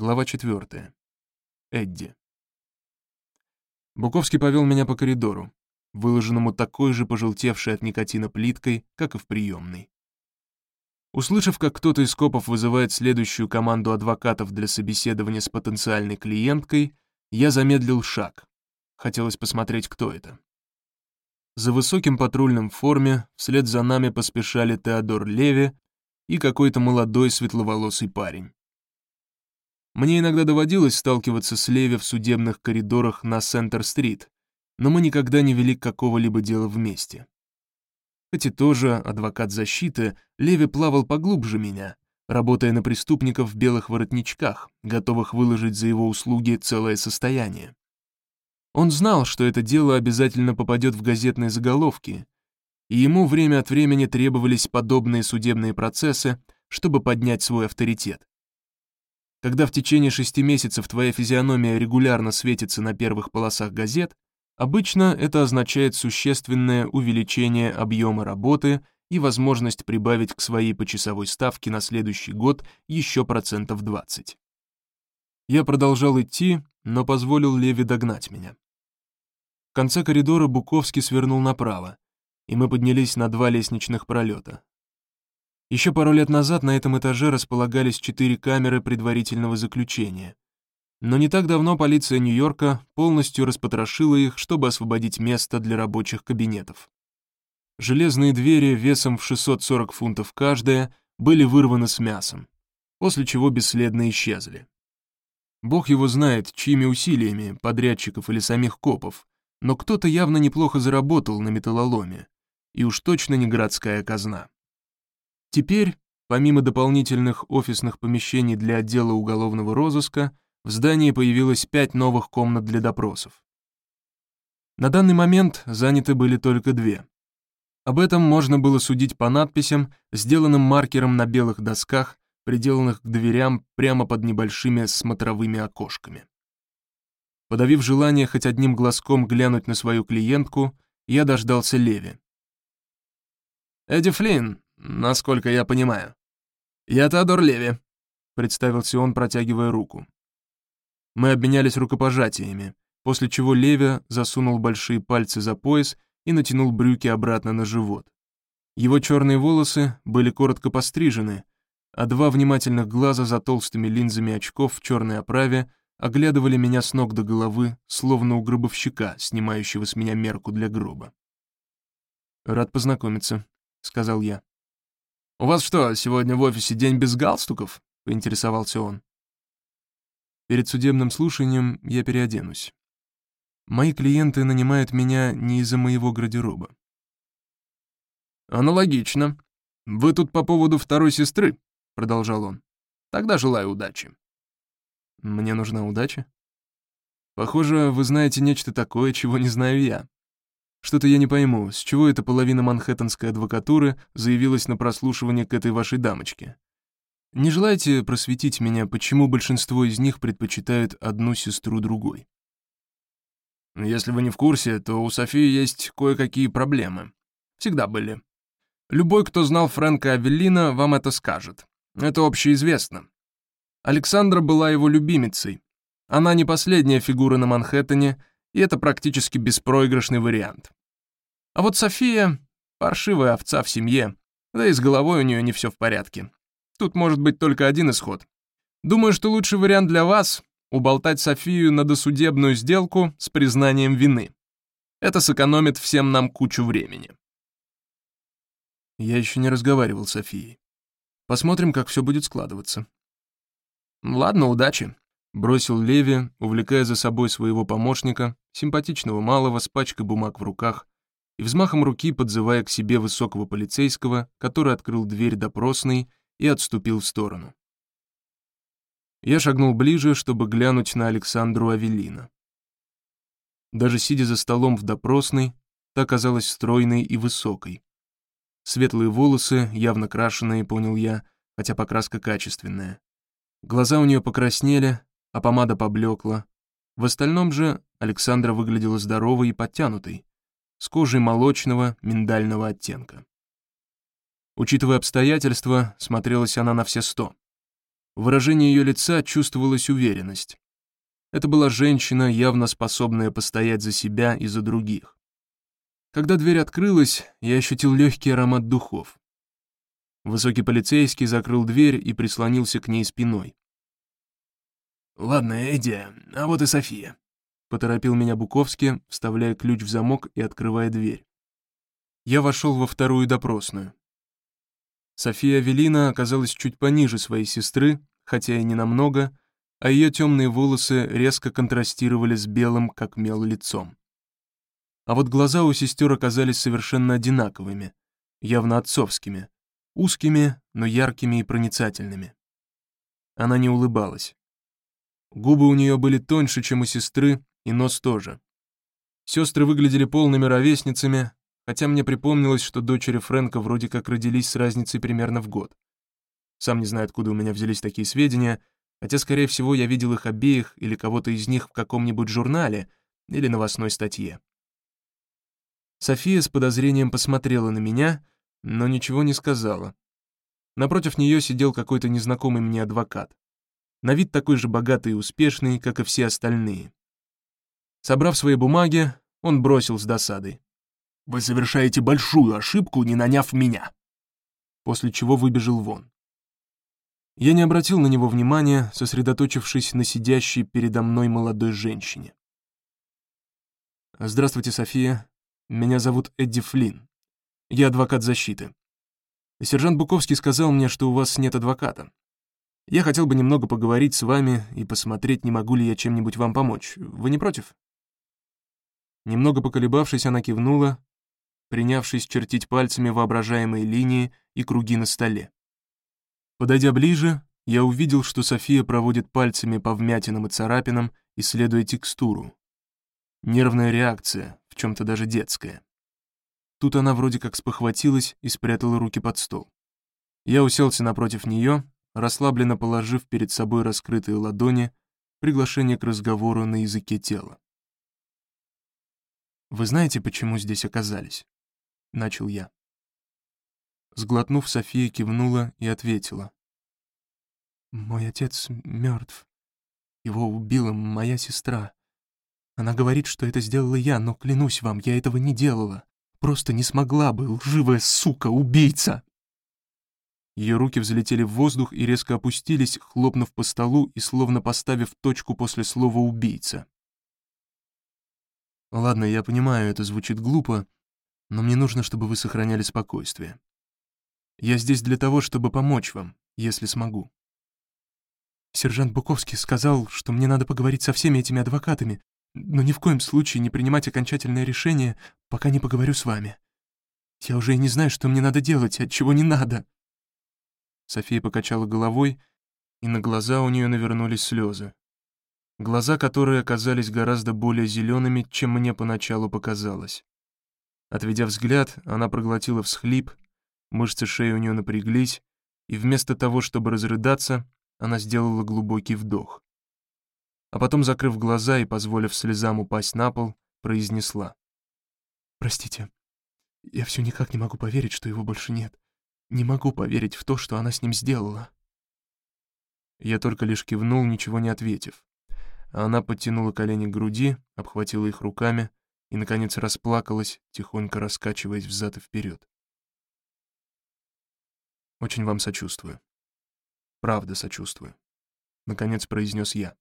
Глава 4. Эдди. Буковский повел меня по коридору, выложенному такой же пожелтевшей от никотина плиткой, как и в приемной. Услышав, как кто-то из копов вызывает следующую команду адвокатов для собеседования с потенциальной клиенткой, я замедлил шаг. Хотелось посмотреть, кто это. За высоким патрульным в форме вслед за нами поспешали Теодор Леви и какой-то молодой светловолосый парень. Мне иногда доводилось сталкиваться с Леви в судебных коридорах на Сентер-стрит, но мы никогда не вели какого-либо дела вместе. Хоть и тоже адвокат защиты, Леви плавал поглубже меня, работая на преступников в белых воротничках, готовых выложить за его услуги целое состояние. Он знал, что это дело обязательно попадет в газетные заголовки, и ему время от времени требовались подобные судебные процессы, чтобы поднять свой авторитет. Когда в течение шести месяцев твоя физиономия регулярно светится на первых полосах газет, обычно это означает существенное увеличение объема работы и возможность прибавить к своей почасовой ставке на следующий год еще процентов 20. Я продолжал идти, но позволил Леви догнать меня. В конце коридора Буковский свернул направо, и мы поднялись на два лестничных пролета. Еще пару лет назад на этом этаже располагались четыре камеры предварительного заключения. Но не так давно полиция Нью-Йорка полностью распотрошила их, чтобы освободить место для рабочих кабинетов. Железные двери весом в 640 фунтов каждая были вырваны с мясом, после чего бесследно исчезли. Бог его знает, чьими усилиями, подрядчиков или самих копов, но кто-то явно неплохо заработал на металлоломе, и уж точно не городская казна. Теперь, помимо дополнительных офисных помещений для отдела уголовного розыска, в здании появилось пять новых комнат для допросов. На данный момент заняты были только две. Об этом можно было судить по надписям, сделанным маркером на белых досках, приделанных к дверям прямо под небольшими смотровыми окошками. Подавив желание хоть одним глазком глянуть на свою клиентку, я дождался Леви. «Эдди Флинн, насколько я понимаю. Я Теодор Леви», — представился он, протягивая руку. Мы обменялись рукопожатиями, после чего Леви засунул большие пальцы за пояс и натянул брюки обратно на живот. Его черные волосы были коротко пострижены, а два внимательных глаза за толстыми линзами очков в черной оправе оглядывали меня с ног до головы, словно у гробовщика, снимающего с меня мерку для гроба. «Рад познакомиться», — сказал я. «У вас что, сегодня в офисе день без галстуков?» — поинтересовался он. Перед судебным слушанием я переоденусь. Мои клиенты нанимают меня не из-за моего гардероба. «Аналогично. Вы тут по поводу второй сестры», — продолжал он. «Тогда желаю удачи». «Мне нужна удача?» «Похоже, вы знаете нечто такое, чего не знаю я», что-то я не пойму, с чего эта половина манхэттенской адвокатуры заявилась на прослушивание к этой вашей дамочке. Не желаете просветить меня, почему большинство из них предпочитают одну сестру другой? Если вы не в курсе, то у Софии есть кое-какие проблемы. Всегда были. Любой, кто знал Фрэнка Авеллина, вам это скажет. Это общеизвестно. Александра была его любимицей. Она не последняя фигура на Манхэттене, и это практически беспроигрышный вариант. А вот София — паршивая овца в семье, да и с головой у нее не все в порядке. Тут может быть только один исход. Думаю, что лучший вариант для вас — уболтать Софию на досудебную сделку с признанием вины. Это сэкономит всем нам кучу времени. Я еще не разговаривал с Софией. Посмотрим, как все будет складываться. Ладно, удачи. Бросил Леви, увлекая за собой своего помощника, симпатичного малого с пачкой бумаг в руках, и взмахом руки подзывая к себе высокого полицейского, который открыл дверь допросной и отступил в сторону. Я шагнул ближе, чтобы глянуть на Александру Авелина. Даже сидя за столом в допросной, та казалась стройной и высокой. Светлые волосы, явно крашеные, понял я, хотя покраска качественная. Глаза у нее покраснели, а помада поблекла. В остальном же Александра выглядела здоровой и подтянутой, с кожей молочного, миндального оттенка. Учитывая обстоятельства, смотрелась она на все сто. В выражении ее лица чувствовалась уверенность. Это была женщина, явно способная постоять за себя и за других. Когда дверь открылась, я ощутил легкий аромат духов. Высокий полицейский закрыл дверь и прислонился к ней спиной. «Ладно, Эдди, а вот и София», — поторопил меня Буковский, вставляя ключ в замок и открывая дверь. Я вошел во вторую допросную. София Велина оказалась чуть пониже своей сестры, хотя и не намного, а ее темные волосы резко контрастировали с белым, как мел, лицом. А вот глаза у сестер оказались совершенно одинаковыми, явно отцовскими, узкими, но яркими и проницательными. Она не улыбалась. Губы у нее были тоньше, чем у сестры, и нос тоже. Сестры выглядели полными ровесницами, хотя мне припомнилось, что дочери Фрэнка вроде как родились с разницей примерно в год. Сам не знаю, откуда у меня взялись такие сведения, хотя, скорее всего, я видел их обеих или кого-то из них в каком-нибудь журнале или новостной статье. София с подозрением посмотрела на меня, но ничего не сказала. Напротив нее сидел какой-то незнакомый мне адвокат. На вид такой же богатый и успешный, как и все остальные. Собрав свои бумаги, он бросил с досадой. «Вы совершаете большую ошибку, не наняв меня!» После чего выбежал вон. Я не обратил на него внимания, сосредоточившись на сидящей передо мной молодой женщине. «Здравствуйте, София. Меня зовут Эдди Флинн. Я адвокат защиты. Сержант Буковский сказал мне, что у вас нет адвоката. Я хотел бы немного поговорить с вами и посмотреть, не могу ли я чем-нибудь вам помочь. Вы не против?» Немного поколебавшись, она кивнула, принявшись чертить пальцами воображаемые линии и круги на столе. Подойдя ближе, я увидел, что София проводит пальцами по вмятинам и царапинам, исследуя текстуру. Нервная реакция, в чем-то даже детская. Тут она вроде как спохватилась и спрятала руки под стол. Я уселся напротив нее, расслабленно положив перед собой раскрытые ладони, приглашение к разговору на языке тела. «Вы знаете, почему здесь оказались?» — начал я. Сглотнув, София кивнула и ответила. «Мой отец мертв. Его убила моя сестра. Она говорит, что это сделала я, но клянусь вам, я этого не делала. Просто не смогла бы, лживая сука, убийца!» Ее руки взлетели в воздух и резко опустились, хлопнув по столу и словно поставив точку после слова «убийца». «Ладно, я понимаю, это звучит глупо, но мне нужно, чтобы вы сохраняли спокойствие. Я здесь для того, чтобы помочь вам, если смогу». Сержант Буковский сказал, что мне надо поговорить со всеми этими адвокатами, но ни в коем случае не принимать окончательное решение, пока не поговорю с вами. Я уже и не знаю, что мне надо делать, от чего не надо». София покачала головой, и на глаза у нее навернулись слезы. Глаза, которые оказались гораздо более зелеными, чем мне поначалу показалось. Отведя взгляд, она проглотила всхлип, мышцы шеи у нее напряглись, и вместо того, чтобы разрыдаться, она сделала глубокий вдох а потом, закрыв глаза и позволив слезам упасть на пол, произнесла. «Простите, я все никак не могу поверить, что его больше нет. Не могу поверить в то, что она с ним сделала». Я только лишь кивнул, ничего не ответив. Она подтянула колени к груди, обхватила их руками и, наконец, расплакалась, тихонько раскачиваясь взад и вперед. «Очень вам сочувствую. Правда сочувствую», — наконец произнес я.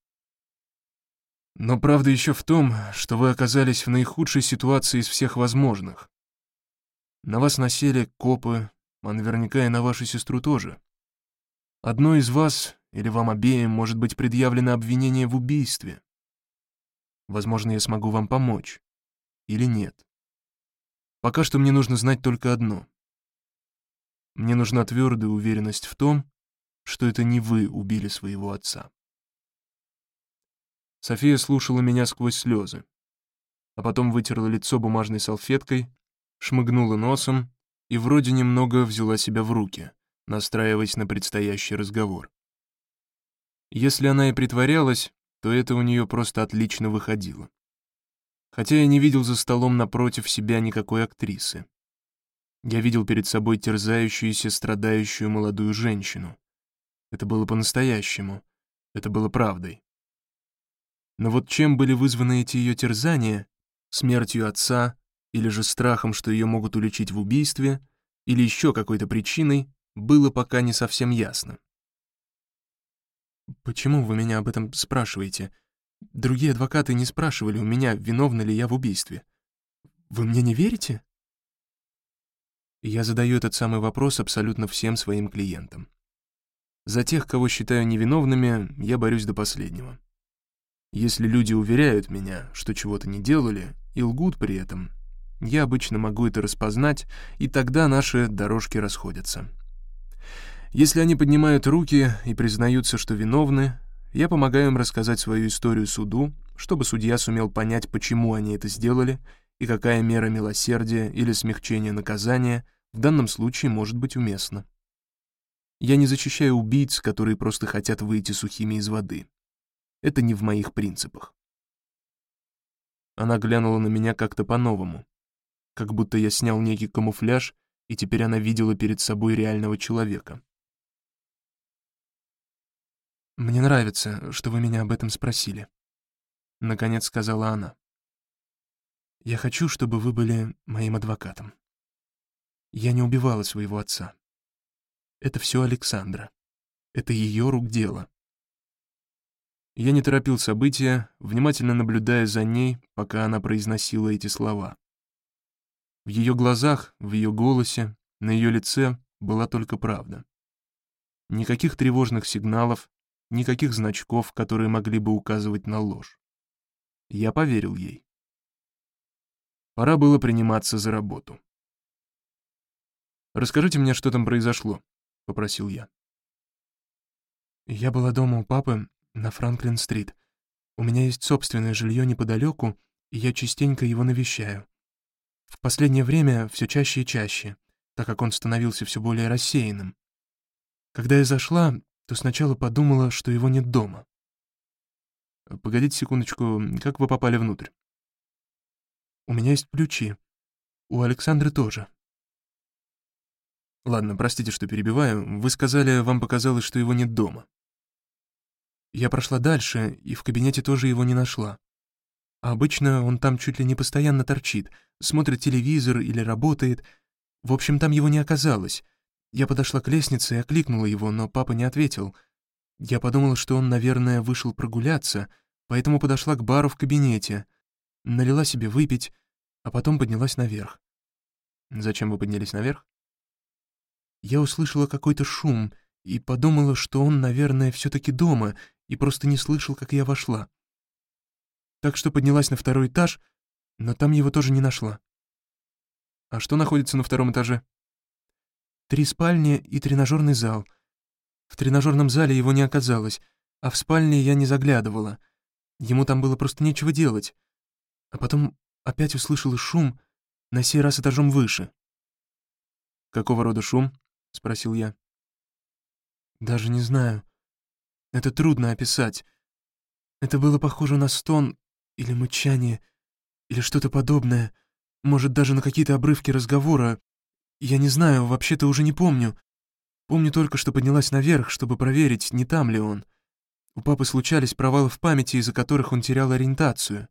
Но правда еще в том, что вы оказались в наихудшей ситуации из всех возможных. На вас насели копы, а наверняка и на вашу сестру тоже. Одной из вас или вам обеим может быть предъявлено обвинение в убийстве. Возможно, я смогу вам помочь. Или нет. Пока что мне нужно знать только одно. Мне нужна твердая уверенность в том, что это не вы убили своего отца. София слушала меня сквозь слезы, а потом вытерла лицо бумажной салфеткой, шмыгнула носом и вроде немного взяла себя в руки, настраиваясь на предстоящий разговор. Если она и притворялась, то это у нее просто отлично выходило. Хотя я не видел за столом напротив себя никакой актрисы. Я видел перед собой терзающуюся, страдающую молодую женщину. Это было по-настоящему. Это было правдой. Но вот чем были вызваны эти ее терзания? Смертью отца или же страхом, что ее могут уличить в убийстве, или еще какой-то причиной, было пока не совсем ясно. «Почему вы меня об этом спрашиваете? Другие адвокаты не спрашивали у меня, виновна ли я в убийстве. Вы мне не верите?» Я задаю этот самый вопрос абсолютно всем своим клиентам. За тех, кого считаю невиновными, я борюсь до последнего. Если люди уверяют меня, что чего-то не делали, и лгут при этом, я обычно могу это распознать, и тогда наши дорожки расходятся. Если они поднимают руки и признаются, что виновны, я помогаю им рассказать свою историю суду, чтобы судья сумел понять, почему они это сделали и какая мера милосердия или смягчения наказания в данном случае может быть уместна. Я не защищаю убийц, которые просто хотят выйти сухими из воды. Это не в моих принципах. Она глянула на меня как-то по-новому, как будто я снял некий камуфляж, и теперь она видела перед собой реального человека. «Мне нравится, что вы меня об этом спросили», — наконец сказала она. «Я хочу, чтобы вы были моим адвокатом. Я не убивала своего отца. Это все Александра. Это ее рук дело. Я не торопил события, внимательно наблюдая за ней, пока она произносила эти слова. В ее глазах, в ее голосе, на ее лице была только правда. Никаких тревожных сигналов, никаких значков, которые могли бы указывать на ложь. Я поверил ей. Пора было приниматься за работу. «Расскажите мне, что там произошло», — попросил я. Я была дома у папы, на Франклин-стрит. У меня есть собственное жилье неподалеку, и я частенько его навещаю. В последнее время все чаще и чаще, так как он становился все более рассеянным. Когда я зашла, то сначала подумала, что его нет дома. «Погодите секундочку, как вы попали внутрь?» «У меня есть ключи. У Александры тоже». «Ладно, простите, что перебиваю. Вы сказали, вам показалось, что его нет дома». Я прошла дальше, и в кабинете тоже его не нашла. Обычно он там чуть ли не постоянно торчит, смотрит телевизор или работает. В общем, там его не оказалось. Я подошла к лестнице и окликнула его, но папа не ответил. Я подумала, что он, наверное, вышел прогуляться, поэтому подошла к бару в кабинете, налила себе выпить, а потом поднялась наверх. Зачем вы поднялись наверх? Я услышала какой-то шум и подумала, что он, наверное, все-таки дома и просто не слышал, как я вошла. Так что поднялась на второй этаж, но там его тоже не нашла. А что находится на втором этаже? Три спальни и тренажерный зал. В тренажерном зале его не оказалось, а в спальне я не заглядывала. Ему там было просто нечего делать. А потом опять услышала шум, на сей раз этажом выше. «Какого рода шум?» — спросил я. «Даже не знаю. Это трудно описать. Это было похоже на стон или мычание, или что-то подобное, может, даже на какие-то обрывки разговора. Я не знаю, вообще-то уже не помню. Помню только, что поднялась наверх, чтобы проверить, не там ли он. У папы случались провалы в памяти, из-за которых он терял ориентацию.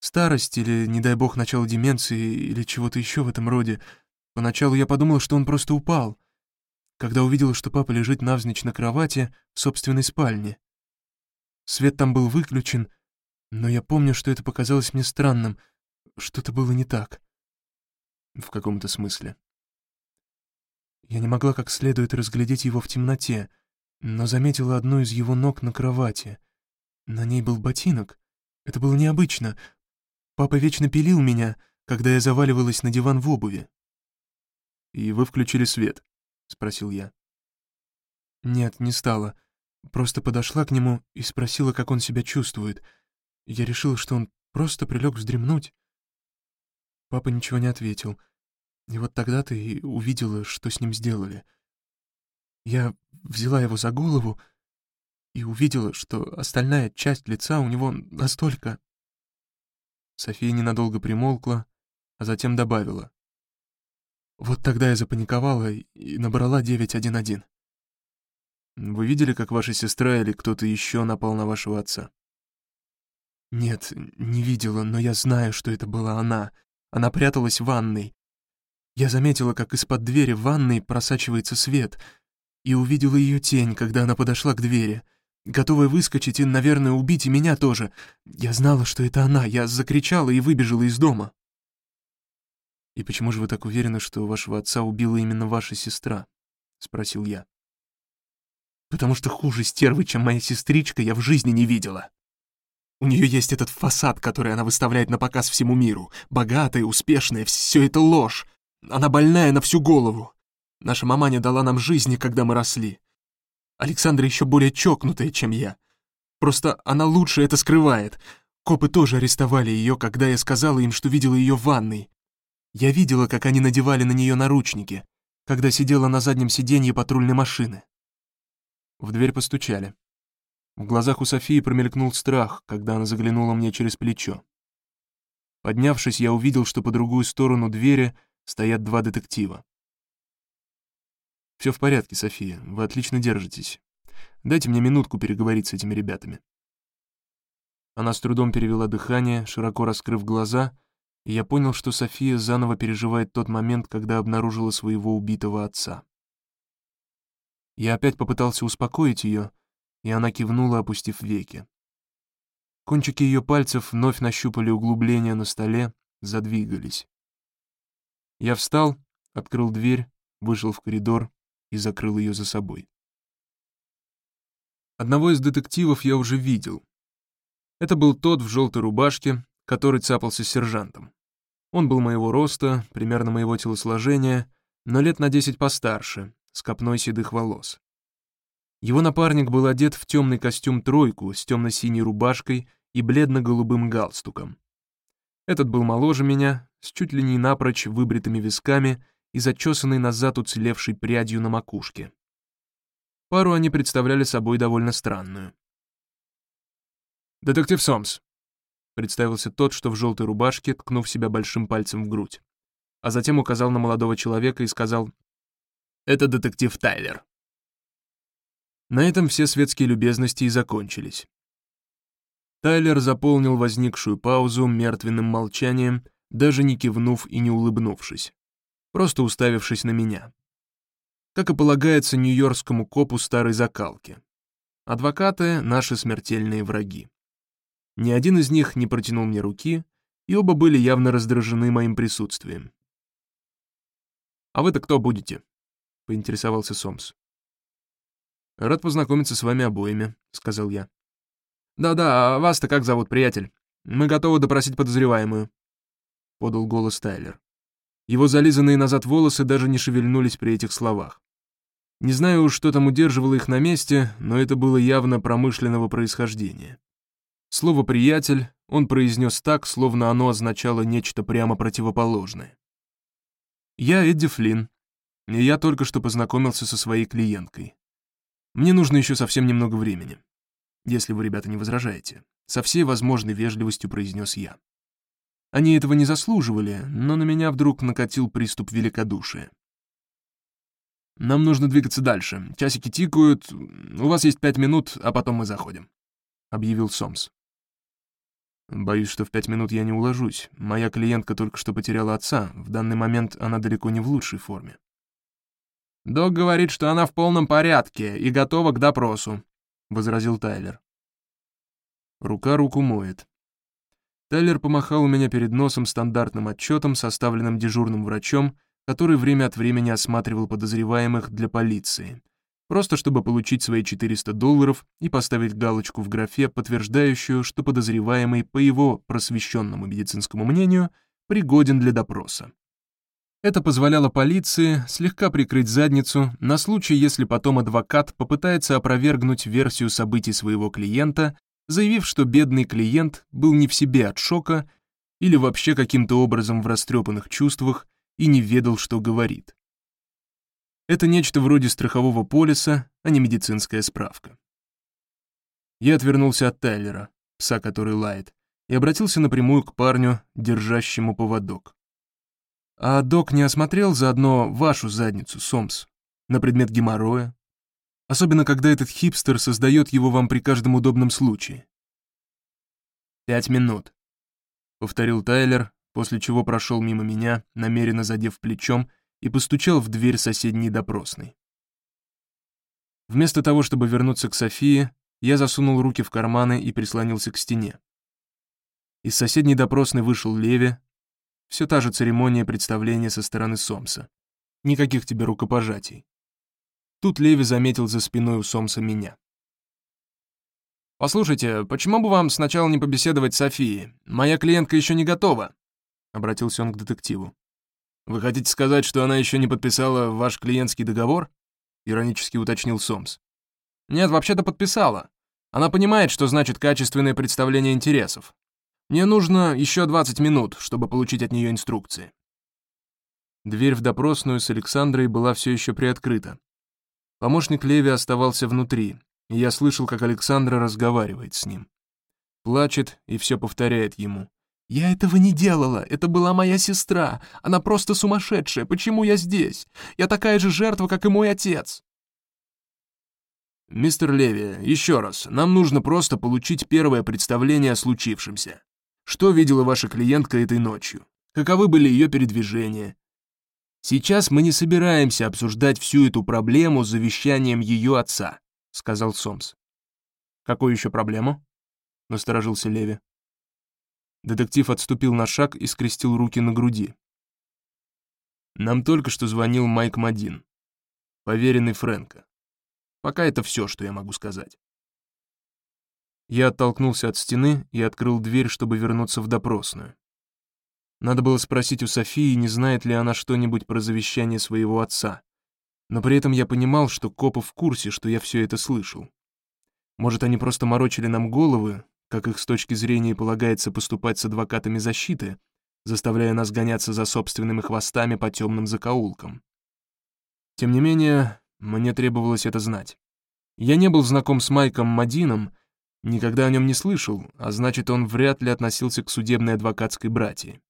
Старость или, не дай бог, начало деменции или чего-то еще в этом роде. Поначалу я подумал, что он просто упал когда увидела, что папа лежит навзничь на кровати в собственной спальне. Свет там был выключен, но я помню, что это показалось мне странным, что-то было не так. В каком-то смысле. Я не могла как следует разглядеть его в темноте, но заметила одну из его ног на кровати. На ней был ботинок. Это было необычно. Папа вечно пилил меня, когда я заваливалась на диван в обуви. «И вы включили свет», — спросил я. «Нет, не стала. Просто подошла к нему и спросила, как он себя чувствует. Я решила, что он просто прилег вздремнуть. Папа ничего не ответил. И вот тогда ты и увидела, что с ним сделали. Я взяла его за голову и увидела, что остальная часть лица у него настолько...» София ненадолго примолкла, а затем добавила. Вот тогда я запаниковала и набрала 911. Вы видели, как ваша сестра или кто-то еще напал на вашего отца?» «Нет, не видела, но я знаю, что это была она. Она пряталась в ванной. Я заметила, как из-под двери в ванной просачивается свет, и увидела ее тень, когда она подошла к двери, готовая выскочить и, наверное, убить и меня тоже. Я знала, что это она, я закричала и выбежала из дома». «И почему же вы так уверены, что вашего отца убила именно ваша сестра?» — спросил я потому что хуже стервы, чем моя сестричка, я в жизни не видела. У нее есть этот фасад, который она выставляет на показ всему миру. Богатая, успешная, все это ложь. Она больная на всю голову. Наша мама не дала нам жизни, когда мы росли. Александра еще более чокнутая, чем я. Просто она лучше это скрывает. Копы тоже арестовали ее, когда я сказала им, что видела ее в ванной. Я видела, как они надевали на нее наручники, когда сидела на заднем сиденье патрульной машины. В дверь постучали. В глазах у Софии промелькнул страх, когда она заглянула мне через плечо. Поднявшись, я увидел, что по другую сторону двери стоят два детектива. «Все в порядке, София, вы отлично держитесь. Дайте мне минутку переговорить с этими ребятами». Она с трудом перевела дыхание, широко раскрыв глаза, и я понял, что София заново переживает тот момент, когда обнаружила своего убитого отца. Я опять попытался успокоить ее, и она кивнула, опустив веки. Кончики ее пальцев вновь нащупали углубления на столе, задвигались. Я встал, открыл дверь, вышел в коридор и закрыл ее за собой. Одного из детективов я уже видел. Это был тот в желтой рубашке, который цапался с сержантом. Он был моего роста, примерно моего телосложения, но лет на десять постарше, с копной седых волос. Его напарник был одет в темный костюм-тройку с темно-синей рубашкой и бледно-голубым галстуком. Этот был моложе меня, с чуть ли не напрочь выбритыми висками и зачесанной назад уцелевшей прядью на макушке. Пару они представляли собой довольно странную. «Детектив Сомс», — представился тот, что в желтой рубашке, ткнув себя большим пальцем в грудь, а затем указал на молодого человека и сказал это детектив Тайлер. На этом все светские любезности и закончились. Тайлер заполнил возникшую паузу мертвенным молчанием, даже не кивнув и не улыбнувшись, просто уставившись на меня. Как и полагается нью-йоркскому копу старой закалки. Адвокаты — наши смертельные враги. Ни один из них не протянул мне руки, и оба были явно раздражены моим присутствием. «А вы-то кто будете?» — поинтересовался Сомс. «Рад познакомиться с вами обоими», — сказал я. «Да-да, а вас-то как зовут, приятель? Мы готовы допросить подозреваемую», — подал голос Тайлер. Его зализанные назад волосы даже не шевельнулись при этих словах. Не знаю уж, что там удерживало их на месте, но это было явно промышленного происхождения. Слово «приятель» он произнес так, словно оно означало нечто прямо противоположное. «Я Эдди Флинн, и я только что познакомился со своей клиенткой. Мне нужно еще совсем немного времени. Если вы, ребята, не возражаете. Со всей возможной вежливостью произнес я. Они этого не заслуживали, но на меня вдруг накатил приступ великодушия. «Нам нужно двигаться дальше. Часики тикают. У вас есть пять минут, а потом мы заходим», — объявил Сомс. «Боюсь, что в пять минут я не уложусь. Моя клиентка только что потеряла отца. В данный момент она далеко не в лучшей форме». «Док говорит, что она в полном порядке и готова к допросу», — возразил Тайлер. Рука руку моет. Тайлер помахал у меня перед носом стандартным отчетом, составленным дежурным врачом, который время от времени осматривал подозреваемых для полиции, просто чтобы получить свои 400 долларов и поставить галочку в графе, подтверждающую, что подозреваемый, по его просвещенному медицинскому мнению, пригоден для допроса. Это позволяло полиции слегка прикрыть задницу на случай, если потом адвокат попытается опровергнуть версию событий своего клиента, заявив, что бедный клиент был не в себе от шока или вообще каким-то образом в растрепанных чувствах и не ведал, что говорит. Это нечто вроде страхового полиса, а не медицинская справка. Я отвернулся от Тайлера, пса, который лает, и обратился напрямую к парню, держащему поводок. А док не осмотрел заодно вашу задницу, Сомс, на предмет геморроя? Особенно, когда этот хипстер создает его вам при каждом удобном случае. «Пять минут», — повторил Тайлер, после чего прошел мимо меня, намеренно задев плечом, и постучал в дверь соседней допросной. Вместо того, чтобы вернуться к Софии, я засунул руки в карманы и прислонился к стене. Из соседней допросной вышел Леви. Все та же церемония представления со стороны Сомса. Никаких тебе рукопожатий. Тут Леви заметил за спиной у Сомса меня. «Послушайте, почему бы вам сначала не побеседовать с Софией? Моя клиентка еще не готова», — обратился он к детективу. «Вы хотите сказать, что она еще не подписала ваш клиентский договор?» — иронически уточнил Сомс. «Нет, вообще-то подписала. Она понимает, что значит качественное представление интересов. Мне нужно еще 20 минут, чтобы получить от нее инструкции». Дверь в допросную с Александрой была все еще приоткрыта. Помощник Леви оставался внутри, и я слышал, как Александра разговаривает с ним. Плачет и все повторяет ему. «Я этого не делала, это была моя сестра, она просто сумасшедшая, почему я здесь? Я такая же жертва, как и мой отец!» «Мистер Леви, еще раз, нам нужно просто получить первое представление о случившемся. Что видела ваша клиентка этой ночью? Каковы были ее передвижения? Сейчас мы не собираемся обсуждать всю эту проблему с завещанием ее отца сказал Сомс. «Какую еще проблему?» — насторожился Леви. Детектив отступил на шаг и скрестил руки на груди. «Нам только что звонил Майк Мадин, поверенный Фрэнка. Пока это все, что я могу сказать». Я оттолкнулся от стены и открыл дверь, чтобы вернуться в допросную. Надо было спросить у Софии, не знает ли она что-нибудь про завещание своего отца но при этом я понимал, что копы в курсе, что я все это слышал. Может, они просто морочили нам головы, как их с точки зрения полагается поступать с адвокатами защиты, заставляя нас гоняться за собственными хвостами по темным закоулкам. Тем не менее, мне требовалось это знать. Я не был знаком с Майком Мадином, никогда о нем не слышал, а значит, он вряд ли относился к судебной адвокатской братье.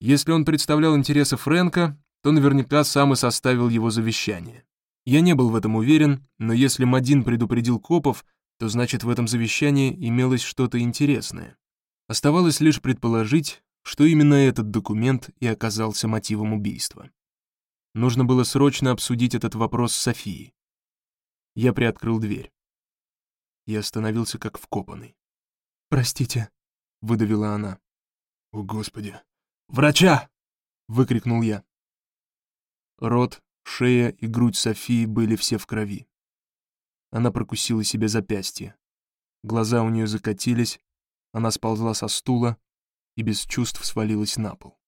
Если он представлял интересы Фрэнка, то наверняка сам и составил его завещание. Я не был в этом уверен, но если Мадин предупредил копов, то значит в этом завещании имелось что-то интересное. Оставалось лишь предположить, что именно этот документ и оказался мотивом убийства. Нужно было срочно обсудить этот вопрос с Софией. Я приоткрыл дверь. Я остановился как вкопанный. «Простите», — выдавила она. «О, Господи! Врача!» — выкрикнул я. Рот, шея и грудь Софии были все в крови. Она прокусила себе запястье. Глаза у нее закатились, она сползла со стула и без чувств свалилась на пол.